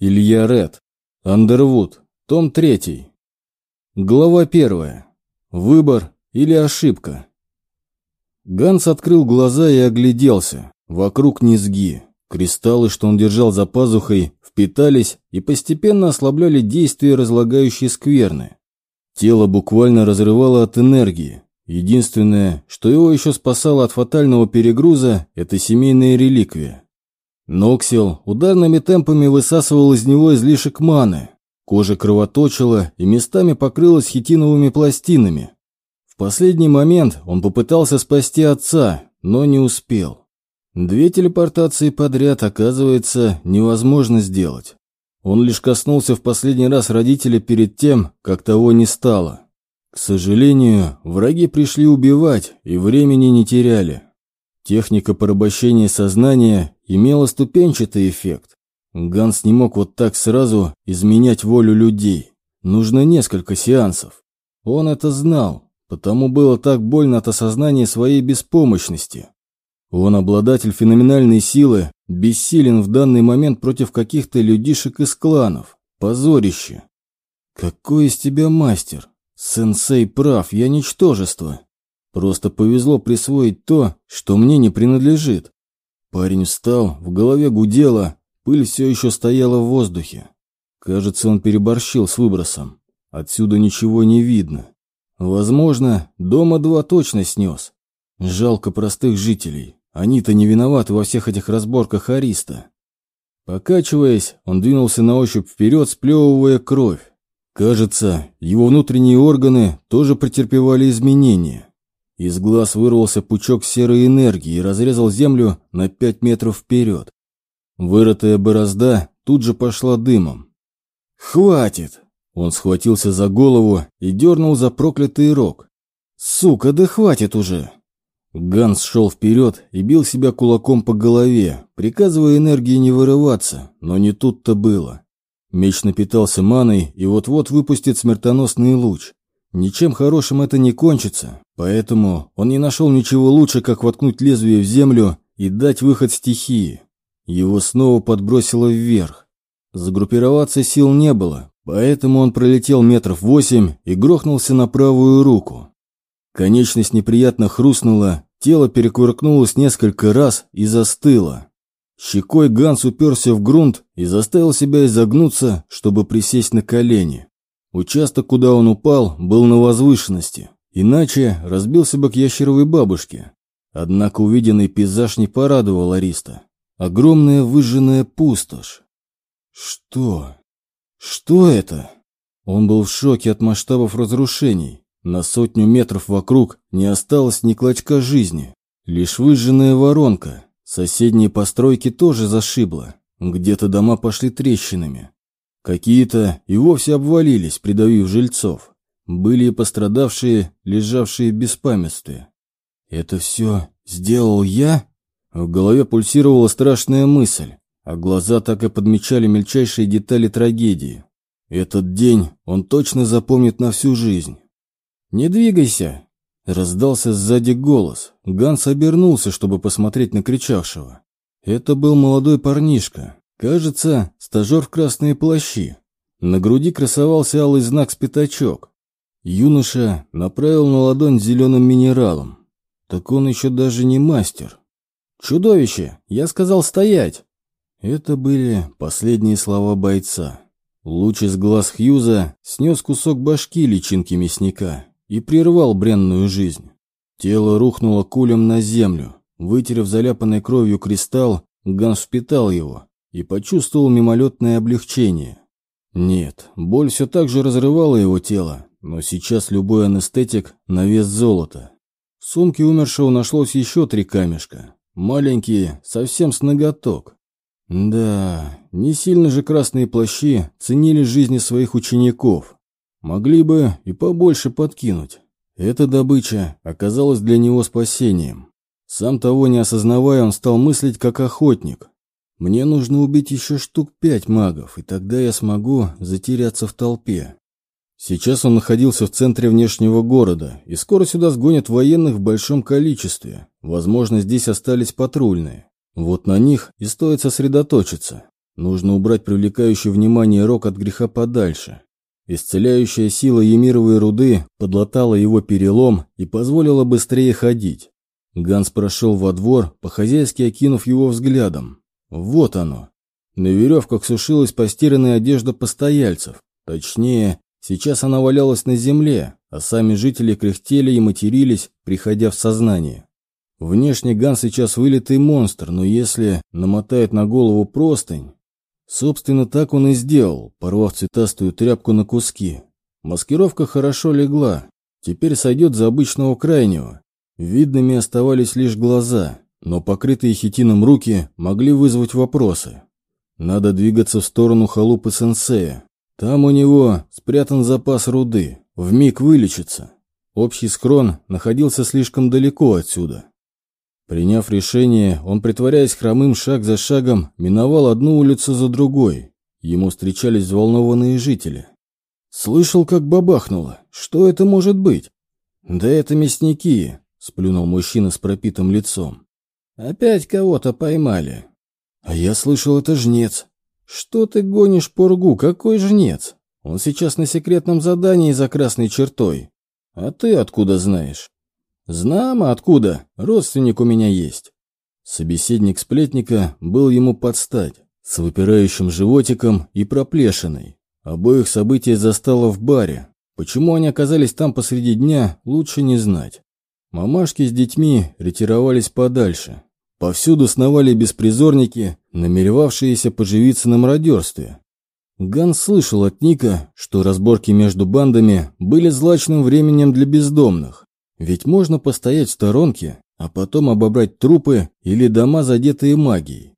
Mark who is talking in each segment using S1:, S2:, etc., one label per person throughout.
S1: Илья Ред. Андервуд. Том 3. Глава 1. Выбор или ошибка. Ганс открыл глаза и огляделся. Вокруг низги. Кристаллы, что он держал за пазухой, впитались и постепенно ослабляли действие разлагающей скверны. Тело буквально разрывало от энергии. Единственное, что его еще спасало от фатального перегруза, это семейная реликвия. Ноксил ударными темпами высасывал из него излишек маны. Кожа кровоточила и местами покрылась хитиновыми пластинами. В последний момент он попытался спасти отца, но не успел. Две телепортации подряд, оказывается, невозможно сделать. Он лишь коснулся в последний раз родителя перед тем, как того не стало. К сожалению, враги пришли убивать и времени не теряли. Техника порабощения сознания имела ступенчатый эффект. Ганс не мог вот так сразу изменять волю людей. Нужно несколько сеансов. Он это знал, потому было так больно от осознания своей беспомощности. Он обладатель феноменальной силы, бессилен в данный момент против каких-то людишек из кланов. Позорище. Какой из тебя мастер? Сенсей прав, я ничтожество. Просто повезло присвоить то, что мне не принадлежит. Парень встал, в голове гудело, пыль все еще стояла в воздухе. Кажется, он переборщил с выбросом. Отсюда ничего не видно. Возможно, дома два точно снес. Жалко простых жителей. Они-то не виноваты во всех этих разборках Ариста. Покачиваясь, он двинулся на ощупь вперед, сплевывая кровь. Кажется, его внутренние органы тоже претерпевали изменения. Из глаз вырвался пучок серой энергии и разрезал землю на пять метров вперед. Вырытая борозда тут же пошла дымом. «Хватит!» Он схватился за голову и дернул за проклятый рог. «Сука, да хватит уже!» Ганс шел вперед и бил себя кулаком по голове, приказывая энергии не вырываться, но не тут-то было. Меч напитался маной и вот-вот выпустит смертоносный луч. Ничем хорошим это не кончится, поэтому он не нашел ничего лучше, как воткнуть лезвие в землю и дать выход стихии. Его снова подбросило вверх. Загруппироваться сил не было, поэтому он пролетел метров восемь и грохнулся на правую руку. Конечность неприятно хрустнула, тело перекувыркнулось несколько раз и застыло. Щекой Ганс уперся в грунт и заставил себя изогнуться, чтобы присесть на колени. Участок, куда он упал, был на возвышенности, иначе разбился бы к ящеровой бабушке. Однако увиденный пейзаж не порадовал Ариста. Огромная выжженная пустошь. Что? Что это? Он был в шоке от масштабов разрушений. На сотню метров вокруг не осталось ни клочка жизни. Лишь выжженная воронка. Соседние постройки тоже зашибло. Где-то дома пошли трещинами. Какие-то и вовсе обвалились, придавив жильцов. Были и пострадавшие, лежавшие в беспамятстве. «Это все сделал я?» В голове пульсировала страшная мысль, а глаза так и подмечали мельчайшие детали трагедии. Этот день он точно запомнит на всю жизнь. «Не двигайся!» Раздался сзади голос. Ганс обернулся, чтобы посмотреть на кричавшего. Это был молодой парнишка. Кажется, стажер в красные плащи. На груди красовался алый знак с пятачок. Юноша направил на ладонь зеленым минералом. Так он еще даже не мастер. «Чудовище! Я сказал стоять!» Это были последние слова бойца. Луч из глаз Хьюза снес кусок башки личинки мясника и прервал бренную жизнь. Тело рухнуло кулем на землю. Вытерев заляпанной кровью кристалл, Ганс впитал его и почувствовал мимолетное облегчение. Нет, боль все так же разрывала его тело, но сейчас любой анестетик на вес золота. В сумке умершего нашлось еще три камешка. Маленькие, совсем с ноготок. Да, не сильно же красные плащи ценили жизни своих учеников. Могли бы и побольше подкинуть. Эта добыча оказалась для него спасением. Сам того не осознавая, он стал мыслить как охотник. Мне нужно убить еще штук пять магов, и тогда я смогу затеряться в толпе. Сейчас он находился в центре внешнего города, и скоро сюда сгонят военных в большом количестве. Возможно, здесь остались патрульные. Вот на них и стоит сосредоточиться. Нужно убрать привлекающий внимание рог от греха подальше. Исцеляющая сила Емировой руды подлатала его перелом и позволила быстрее ходить. Ганс прошел во двор, по-хозяйски окинув его взглядом. Вот оно. На веревках сушилась постиранная одежда постояльцев. Точнее, сейчас она валялась на земле, а сами жители кряхтели и матерились, приходя в сознание. Внешне Ган сейчас вылитый монстр, но если намотает на голову простынь... Собственно, так он и сделал, порвав цветастую тряпку на куски. Маскировка хорошо легла. Теперь сойдет за обычного крайнего. Видными оставались лишь глаза, но покрытые хитином руки могли вызвать вопросы. Надо двигаться в сторону халупы сенсея. Там у него спрятан запас руды, в миг вылечится. Общий схрон находился слишком далеко отсюда. Приняв решение, он, притворяясь хромым шаг за шагом, миновал одну улицу за другой. Ему встречались взволнованные жители. «Слышал, как бабахнуло. Что это может быть?» «Да это мясники», — сплюнул мужчина с пропитым лицом. «Опять кого-то поймали». «А я слышал, это жнец». «Что ты гонишь пургу? Какой жнец? Он сейчас на секретном задании за красной чертой. А ты откуда знаешь?» «Знамо откуда. Родственник у меня есть». Собеседник сплетника был ему под стать, с выпирающим животиком и проплешиной. Обоих событий застало в баре. Почему они оказались там посреди дня, лучше не знать. Мамашки с детьми ретировались подальше. Повсюду сновали беспризорники, намеревавшиеся поживиться на мародерстве. Ган слышал от Ника, что разборки между бандами были злачным временем для бездомных. Ведь можно постоять в сторонке, а потом обобрать трупы или дома, задетые магией.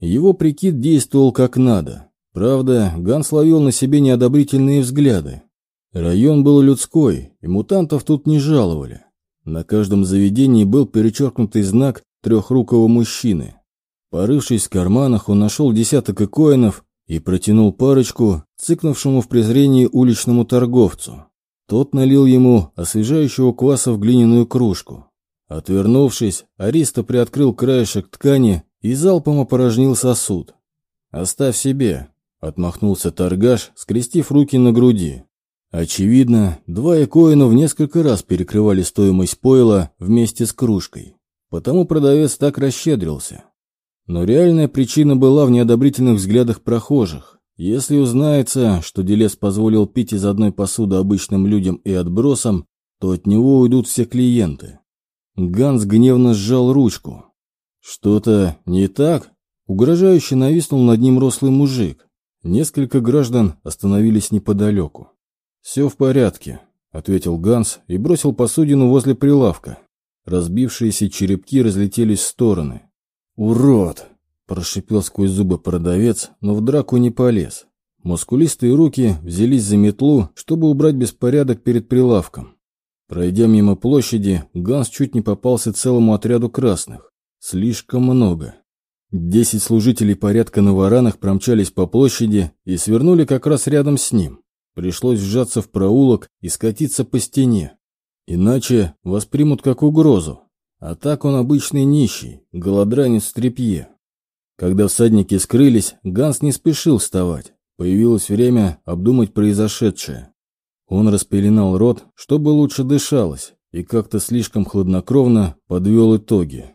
S1: Его прикид действовал как надо. Правда, Ган словил на себе неодобрительные взгляды. Район был людской, и мутантов тут не жаловали. На каждом заведении был перечеркнутый знак трехрукого мужчины. Порывшись в карманах, он нашел десяток икоинов и протянул парочку цыкнувшему в презрении уличному торговцу. Тот налил ему освежающего кваса в глиняную кружку. Отвернувшись, Ариста приоткрыл краешек ткани и залпом опорожнил сосуд. «Оставь себе», — отмахнулся торгаш, скрестив руки на груди. Очевидно, два экоина в несколько раз перекрывали стоимость пойла вместе с кружкой. Потому продавец так расщедрился. Но реальная причина была в неодобрительных взглядах прохожих. Если узнается, что делец позволил пить из одной посуды обычным людям и отбросам, то от него уйдут все клиенты. Ганс гневно сжал ручку. «Что-то не так?» Угрожающе нависнул над ним рослый мужик. Несколько граждан остановились неподалеку. «Все в порядке», — ответил Ганс и бросил посудину возле прилавка. Разбившиеся черепки разлетелись в стороны. «Урод!» – прошипел сквозь зубы продавец, но в драку не полез. Мускулистые руки взялись за метлу, чтобы убрать беспорядок перед прилавком. Пройдя мимо площади, Ганс чуть не попался целому отряду красных. Слишком много. Десять служителей порядка на варанах промчались по площади и свернули как раз рядом с ним. Пришлось сжаться в проулок и скатиться по стене. Иначе воспримут как угрозу. А так он обычный нищий, голодранец в тряпье. Когда всадники скрылись, Ганс не спешил вставать. Появилось время обдумать произошедшее. Он распеленал рот, чтобы лучше дышалось, и как-то слишком хладнокровно подвел итоги.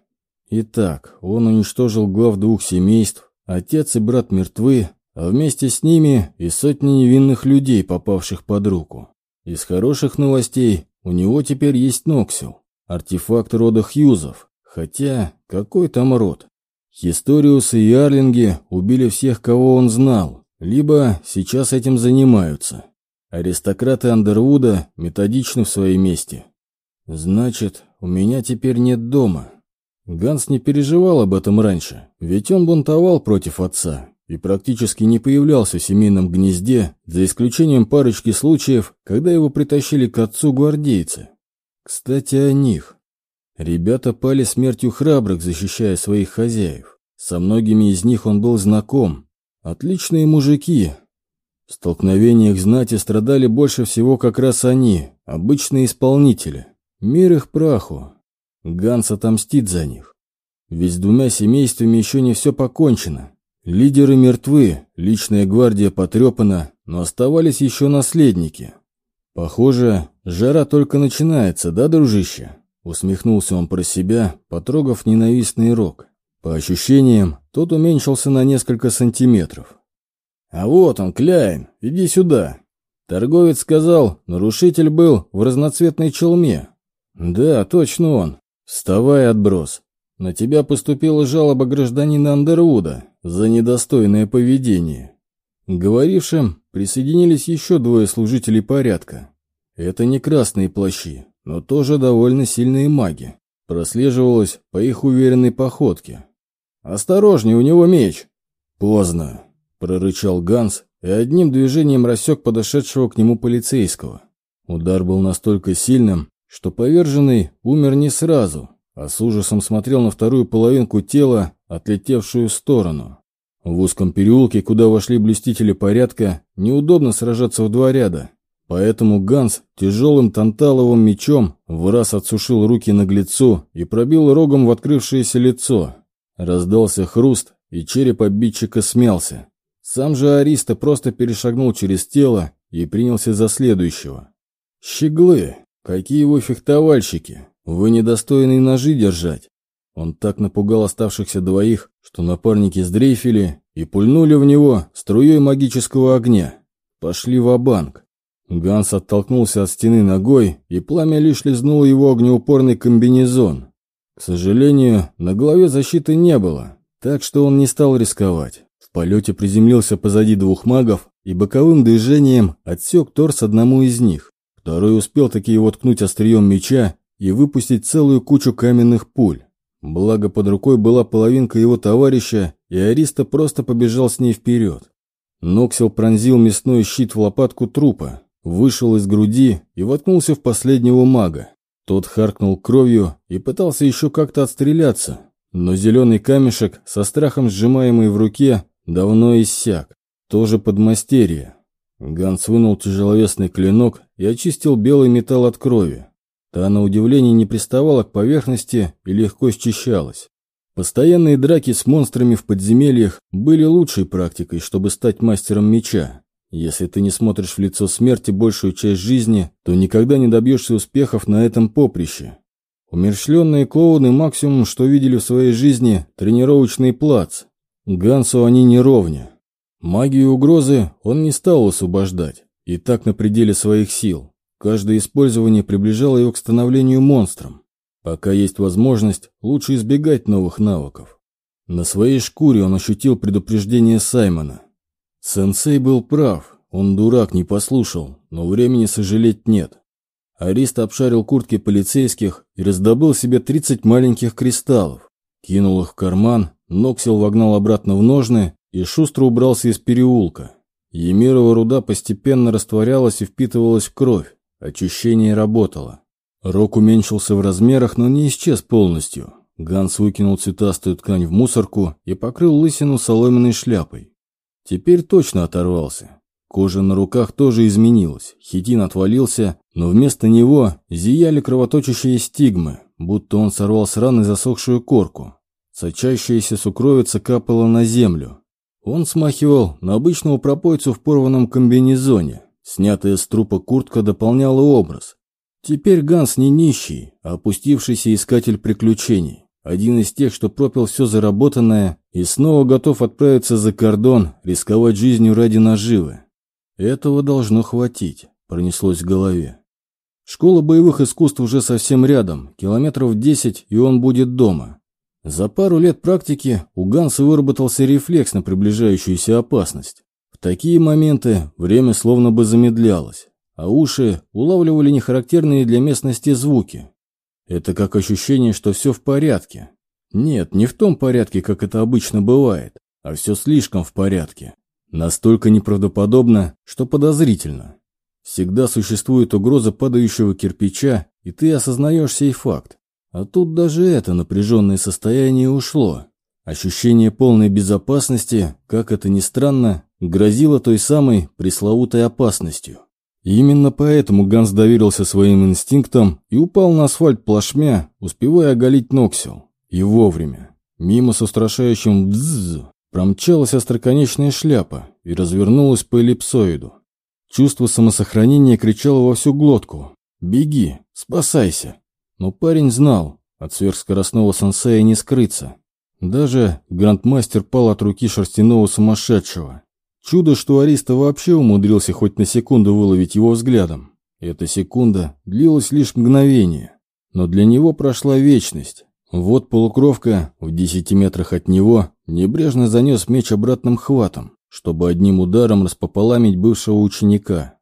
S1: Итак, он уничтожил глав двух семейств, отец и брат мертвы, а вместе с ними и сотни невинных людей, попавших под руку. Из хороших новостей у него теперь есть Ноксил, артефакт рода Хьюзов. Хотя, какой там род? Хисториусы и Арлинги убили всех, кого он знал, либо сейчас этим занимаются. Аристократы Андервуда методичны в своей мести. Значит, у меня теперь нет дома. Ганс не переживал об этом раньше, ведь он бунтовал против отца и практически не появлялся в семейном гнезде, за исключением парочки случаев, когда его притащили к отцу гвардейцы. Кстати, о них. Ребята пали смертью храбрых, защищая своих хозяев. Со многими из них он был знаком. Отличные мужики. В столкновениях знати страдали больше всего как раз они, обычные исполнители. Мир их праху. Ганс отомстит за них. Ведь с двумя семействами еще не все покончено. Лидеры мертвы, личная гвардия потрепана, но оставались еще наследники. Похоже, жара только начинается, да, дружище? Усмехнулся он про себя, потрогав ненавистный рог. По ощущениям, тот уменьшился на несколько сантиметров. «А вот он, Кляйн, иди сюда!» Торговец сказал, нарушитель был в разноцветной челме. «Да, точно он. Вставай, отброс. На тебя поступила жалоба гражданина Андервуда за недостойное поведение». Говорившим присоединились еще двое служителей порядка. Это не красные плащи, но тоже довольно сильные маги. Прослеживалось по их уверенной походке. «Осторожней, у него меч!» «Поздно», — прорычал Ганс и одним движением рассек подошедшего к нему полицейского. Удар был настолько сильным, что поверженный умер не сразу, а с ужасом смотрел на вторую половинку тела, отлетевшую в сторону. В узком переулке, куда вошли блюстители порядка, неудобно сражаться в два ряда, поэтому Ганс тяжелым танталовым мечом в раз отсушил руки наглецу и пробил рогом в открывшееся лицо. Раздался хруст, и череп обидчика смялся. Сам же Ариста просто перешагнул через тело и принялся за следующего. «Щеглы! Какие вы фехтовальщики! Вы недостойны ножи держать!» Он так напугал оставшихся двоих, что напарники сдрейфили и пульнули в него струей магического огня. Пошли в банк Ганс оттолкнулся от стены ногой, и пламя лишь лизнуло его огнеупорный комбинезон. К сожалению, на голове защиты не было, так что он не стал рисковать. В полете приземлился позади двух магов и боковым движением отсек торс одному из них. Второй успел таки его ткнуть острием меча и выпустить целую кучу каменных пуль. Благо под рукой была половинка его товарища, и Ариста просто побежал с ней вперед. Ноксел пронзил мясной щит в лопатку трупа, вышел из груди и воткнулся в последнего мага. Тот харкнул кровью и пытался еще как-то отстреляться, но зеленый камешек, со страхом сжимаемый в руке, давно иссяк. Тоже подмастерье. Ганс вынул тяжеловесный клинок и очистил белый металл от крови. Та, на удивление, не приставала к поверхности и легко счищалась. Постоянные драки с монстрами в подземельях были лучшей практикой, чтобы стать мастером меча. Если ты не смотришь в лицо смерти большую часть жизни, то никогда не добьешься успехов на этом поприще. Умерщвленные клоуны максимум, что видели в своей жизни, тренировочный плац. Гансу они не ровня. Магию угрозы он не стал освобождать, и так на пределе своих сил. Каждое использование приближало его к становлению монстром. Пока есть возможность, лучше избегать новых навыков. На своей шкуре он ощутил предупреждение Саймона. Сенсей был прав, он дурак, не послушал, но времени сожалеть нет. Арист обшарил куртки полицейских и раздобыл себе 30 маленьких кристаллов. Кинул их в карман, Ноксил вогнал обратно в ножны и шустро убрался из переулка. Емирова руда постепенно растворялась и впитывалась в кровь. Очищение работало. Рог уменьшился в размерах, но не исчез полностью. Ганс выкинул цветастую ткань в мусорку и покрыл лысину соломенной шляпой. Теперь точно оторвался. Кожа на руках тоже изменилась, хитин отвалился, но вместо него зияли кровоточащие стигмы, будто он сорвал с раны засохшую корку. Сочащаяся сукровица капала на землю. Он смахивал на обычного пропойцу в порванном комбинезоне. Снятая с трупа куртка дополняла образ. Теперь Ганс не нищий, а опустившийся искатель приключений. Один из тех, что пропил все заработанное и снова готов отправиться за кордон, рисковать жизнью ради наживы. Этого должно хватить, пронеслось в голове. Школа боевых искусств уже совсем рядом, километров 10, и он будет дома. За пару лет практики у Ганса выработался рефлекс на приближающуюся опасность. В такие моменты время словно бы замедлялось, а уши улавливали нехарактерные для местности звуки. Это как ощущение, что все в порядке. Нет, не в том порядке, как это обычно бывает, а все слишком в порядке. Настолько неправдоподобно, что подозрительно. Всегда существует угроза падающего кирпича, и ты осознаешь сей факт. А тут даже это напряженное состояние ушло. Ощущение полной безопасности, как это ни странно, грозило той самой пресловутой опасностью. И именно поэтому Ганс доверился своим инстинктам и упал на асфальт плашмя, успевая оголить Ноксил. И вовремя. Мимо с устрашающим «бззз» Промчалась остроконечная шляпа и развернулась по эллипсоиду. Чувство самосохранения кричало во всю глотку. «Беги! Спасайся!» Но парень знал, от сверхскоростного сенсея не скрыться. Даже грандмастер пал от руки шерстяного сумасшедшего. Чудо, что Ариста вообще умудрился хоть на секунду выловить его взглядом. Эта секунда длилась лишь мгновение, но для него прошла вечность. Вот полукровка в десяти метрах от него небрежно занес меч обратным хватом, чтобы одним ударом распополамить бывшего ученика.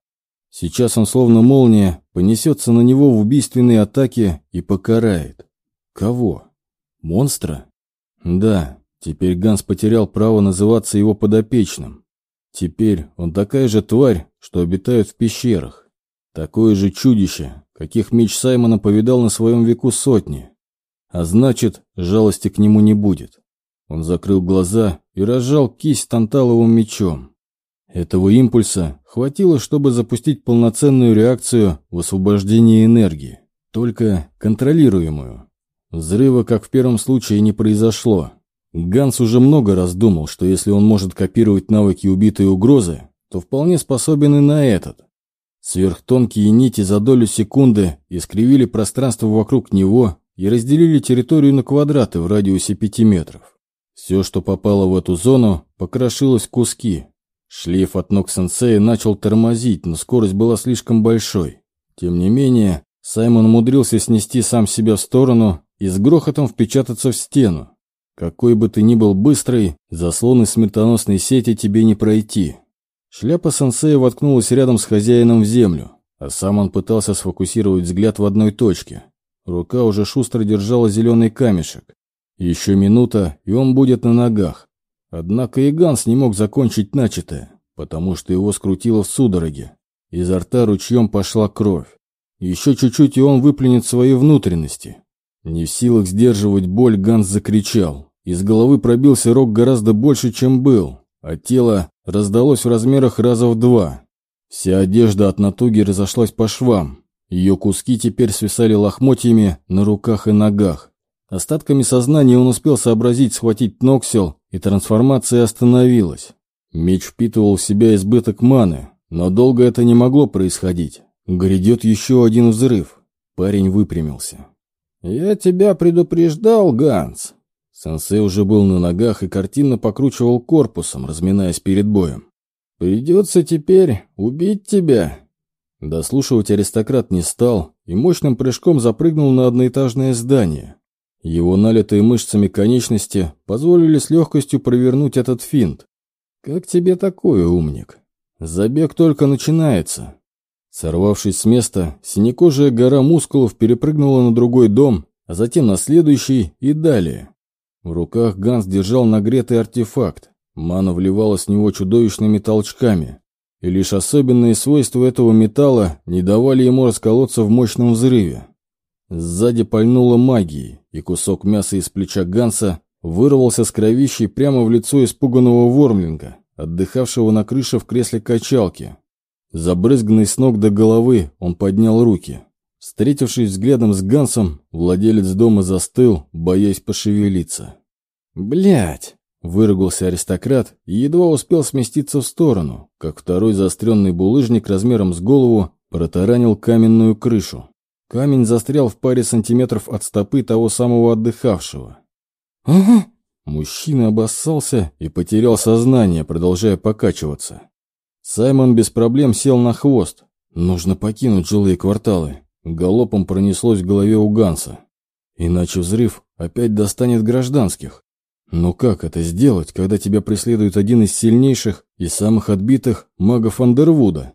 S1: Сейчас он словно молния понесется на него в убийственной атаке и покарает. Кого? Монстра? Да, теперь Ганс потерял право называться его подопечным. Теперь он такая же тварь, что обитает в пещерах. Такое же чудище, каких меч Саймона повидал на своем веку сотни. А значит, жалости к нему не будет. Он закрыл глаза и разжал кисть танталовым мечом. Этого импульса хватило, чтобы запустить полноценную реакцию в освобождении энергии, только контролируемую. Взрыва, как в первом случае, не произошло. Ганс уже много раз думал, что если он может копировать навыки убитой угрозы, то вполне способен и на этот. Сверхтонкие нити за долю секунды искривили пространство вокруг него и разделили территорию на квадраты в радиусе пяти метров. Все, что попало в эту зону, покрошилось в куски. Шлейф от ног сенсея начал тормозить, но скорость была слишком большой. Тем не менее, Саймон умудрился снести сам себя в сторону и с грохотом впечататься в стену. Какой бы ты ни был быстрый, заслоны смертоносной сети тебе не пройти. Шляпа сенсея воткнулась рядом с хозяином в землю, а сам он пытался сфокусировать взгляд в одной точке. Рука уже шустро держала зеленый камешек. Еще минута, и он будет на ногах. Однако и Ганс не мог закончить начатое, потому что его скрутило в судороге. Изо рта ручьем пошла кровь. Еще чуть-чуть, и он выплюнет свои внутренности. Не в силах сдерживать боль, Ганс закричал. Из головы пробился рог гораздо больше, чем был, а тело раздалось в размерах раза в два. Вся одежда от натуги разошлась по швам. Ее куски теперь свисали лохмотьями на руках и ногах. Остатками сознания он успел сообразить схватить Ноксел, и трансформация остановилась. Меч впитывал в себя избыток маны, но долго это не могло происходить. Грядет еще один взрыв. Парень выпрямился. «Я тебя предупреждал, Ганс. Сенсей уже был на ногах и картинно покручивал корпусом, разминаясь перед боем. «Придется теперь убить тебя!» Дослушивать аристократ не стал и мощным прыжком запрыгнул на одноэтажное здание. Его налитые мышцами конечности позволили с легкостью провернуть этот финт. «Как тебе такое, умник? Забег только начинается!» Сорвавшись с места, синекожая гора мускулов перепрыгнула на другой дом, а затем на следующий и далее. В руках Ганс держал нагретый артефакт. Мана вливалась в него чудовищными толчками. И лишь особенные свойства этого металла не давали ему расколоться в мощном взрыве. Сзади пальнуло магией, и кусок мяса из плеча Ганса вырвался с кровищей прямо в лицо испуганного вормлинга, отдыхавшего на крыше в кресле качалки. Забрызганный с ног до головы, он поднял руки. Встретившись взглядом с Гансом, владелец дома застыл, боясь пошевелиться. Блять! выругался аристократ и едва успел сместиться в сторону, как второй заостренный булыжник размером с голову протаранил каменную крышу. Камень застрял в паре сантиметров от стопы того самого отдыхавшего. «Ага!» Мужчина обоссался и потерял сознание, продолжая покачиваться. Саймон без проблем сел на хвост. Нужно покинуть жилые кварталы. Галопом пронеслось в голове у Ганса. Иначе взрыв опять достанет гражданских. Но как это сделать, когда тебя преследует один из сильнейших и самых отбитых магов Андервуда?